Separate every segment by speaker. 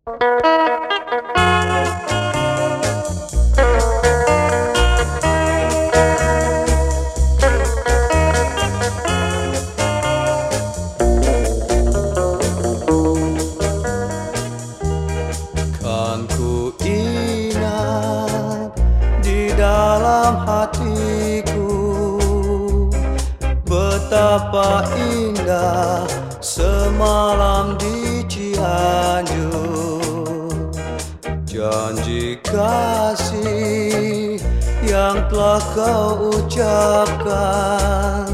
Speaker 1: Kan ku ingat di dalam hatiku Betapa indah semalam di Cianjur Janji kasih yang telah kau ucapkan.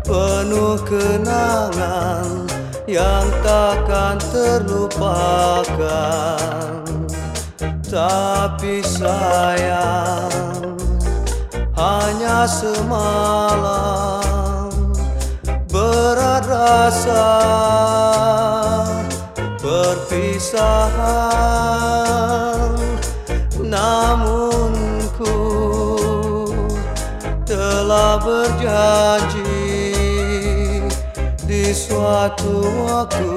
Speaker 1: Penuh kenangan yang takkan terlupakan. Tapi sayang hanya semalam Berat rasa perpisahan telah berjanji di suatu waktu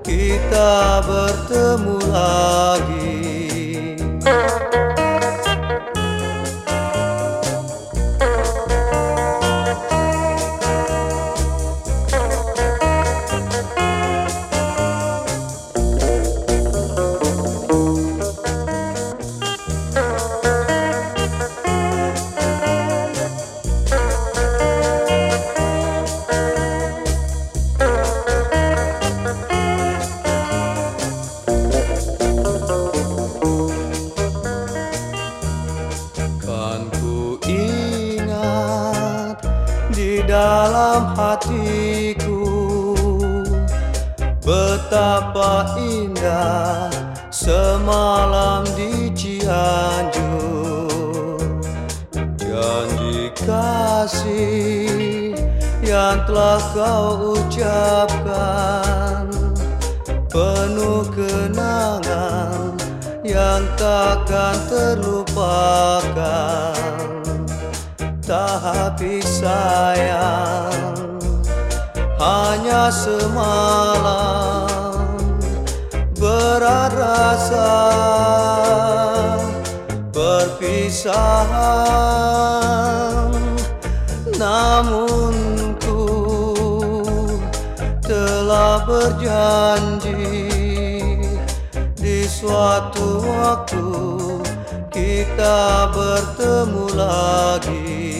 Speaker 1: kita bertemu lagi. Dalam hatiku. Betapa indah semalam di Cianjur. Janji kasih yang telah kau ucapkan. Penuh kenangan yang takkan terlupakan Tapi sayang hanya semalam Berat rasa perpisahan. Namun ku telah berjanji di suatu waktu kita bertemu lagi.